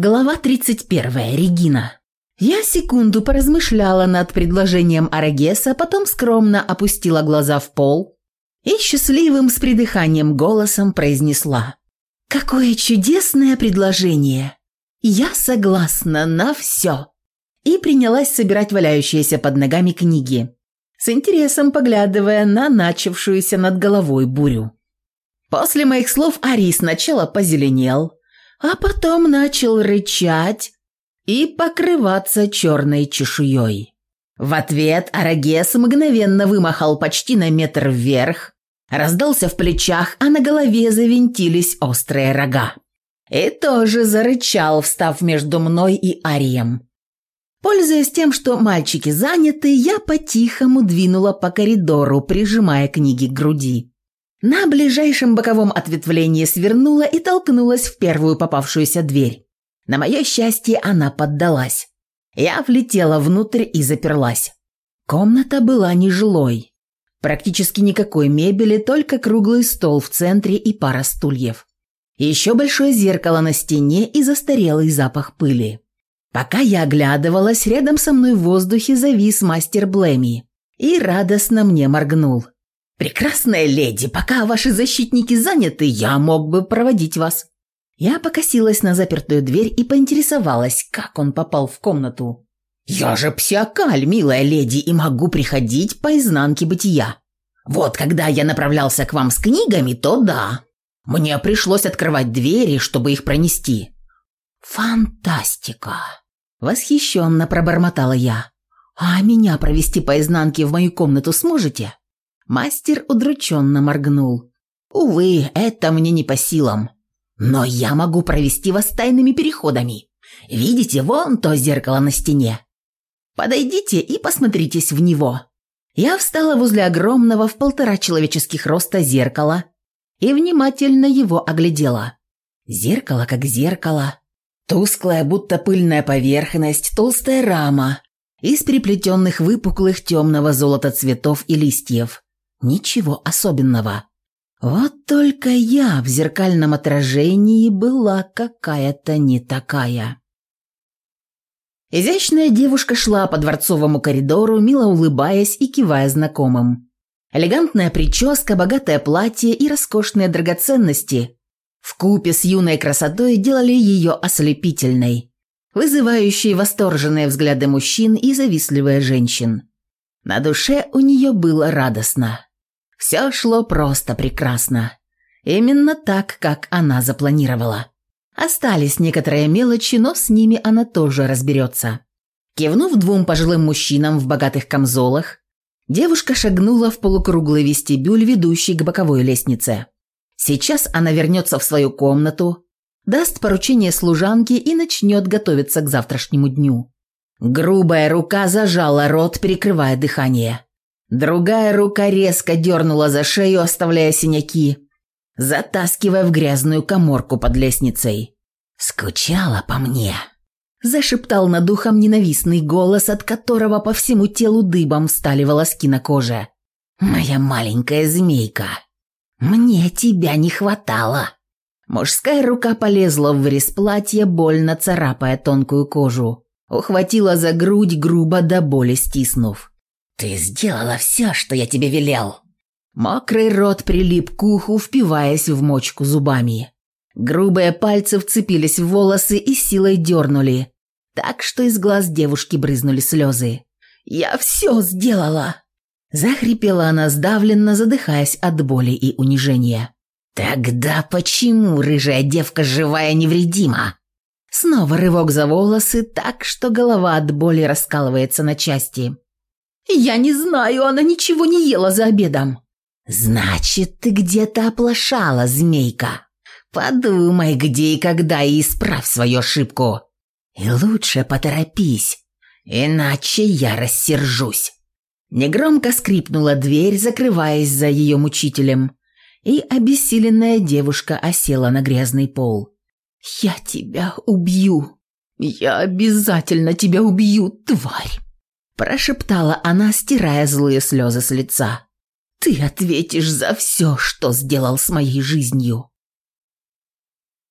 Глава 31. Регина. Я секунду поразмышляла над предложением Арагеса, потом скромно опустила глаза в пол и счастливым с придыханием голосом произнесла. «Какое чудесное предложение! Я согласна на все!» И принялась собирать валяющиеся под ногами книги, с интересом поглядывая на начавшуюся над головой бурю. После моих слов Ари сначала позеленел – а потом начал рычать и покрываться черной чешуей. В ответ Арагес мгновенно вымахал почти на метр вверх, раздался в плечах, а на голове завинтились острые рога. И тоже зарычал, встав между мной и Арием. Пользуясь тем, что мальчики заняты, я по-тихому двинула по коридору, прижимая книги к груди. На ближайшем боковом ответвлении свернула и толкнулась в первую попавшуюся дверь. На мое счастье, она поддалась. Я влетела внутрь и заперлась. Комната была нежилой. Практически никакой мебели, только круглый стол в центре и пара стульев. Еще большое зеркало на стене и застарелый запах пыли. Пока я оглядывалась, рядом со мной в воздухе завис мастер Блэми и радостно мне моргнул – «Прекрасная леди, пока ваши защитники заняты, я мог бы проводить вас». Я покосилась на запертую дверь и поинтересовалась, как он попал в комнату. «Я же псиакаль, милая леди, и могу приходить по изнанке бытия. Вот когда я направлялся к вам с книгами, то да. Мне пришлось открывать двери, чтобы их пронести». «Фантастика!» – восхищенно пробормотала я. «А меня провести по изнанке в мою комнату сможете?» Мастер удрученно моргнул. «Увы, это мне не по силам. Но я могу провести вас тайными переходами. Видите, вон то зеркало на стене. Подойдите и посмотритесь в него». Я встала возле огромного в полтора человеческих роста зеркала и внимательно его оглядела. Зеркало как зеркало. Тусклая, будто пыльная поверхность, толстая рама из переплетенных выпуклых темного золота цветов и листьев – Ничего особенного. Вот только я в зеркальном отражении была какая-то не такая. Изящная девушка шла по дворцовому коридору, мило улыбаясь и кивая знакомым. Элегантная прическа, богатое платье и роскошные драгоценности в купе с юной красотой делали ее ослепительной, вызывающей восторженные взгляды мужчин и завистливые женщин. На душе у нее было радостно. Все шло просто прекрасно. Именно так, как она запланировала. Остались некоторые мелочи, но с ними она тоже разберется. Кивнув двум пожилым мужчинам в богатых камзолах, девушка шагнула в полукруглый вестибюль, ведущий к боковой лестнице. Сейчас она вернется в свою комнату, даст поручение служанке и начнет готовиться к завтрашнему дню. Грубая рука зажала рот, перекрывая дыхание. Другая рука резко дернула за шею, оставляя синяки, затаскивая в грязную коморку под лестницей. «Скучала по мне», – зашептал над ухом ненавистный голос, от которого по всему телу дыбом встали волоски на коже. «Моя маленькая змейка, мне тебя не хватало». Мужская рука полезла в вырез платья, больно царапая тонкую кожу. Ухватила за грудь, грубо до боли стиснув. «Ты сделала все, что я тебе велел!» Мокрый рот прилип к уху, впиваясь в мочку зубами. Грубые пальцы вцепились в волосы и силой дернули, так что из глаз девушки брызнули слезы. «Я все сделала!» Захрипела она сдавленно, задыхаясь от боли и унижения. «Тогда почему рыжая девка живая невредима?» Снова рывок за волосы, так что голова от боли раскалывается на части. Я не знаю, она ничего не ела за обедом». «Значит, ты где-то оплошала, змейка. Подумай, где и когда, и исправь свою ошибку. И лучше поторопись, иначе я рассержусь». Негромко скрипнула дверь, закрываясь за ее мучителем, и обессиленная девушка осела на грязный пол. «Я тебя убью! Я обязательно тебя убью, тварь!» Прошептала она, стирая злые слезы с лица. «Ты ответишь за все, что сделал с моей жизнью!»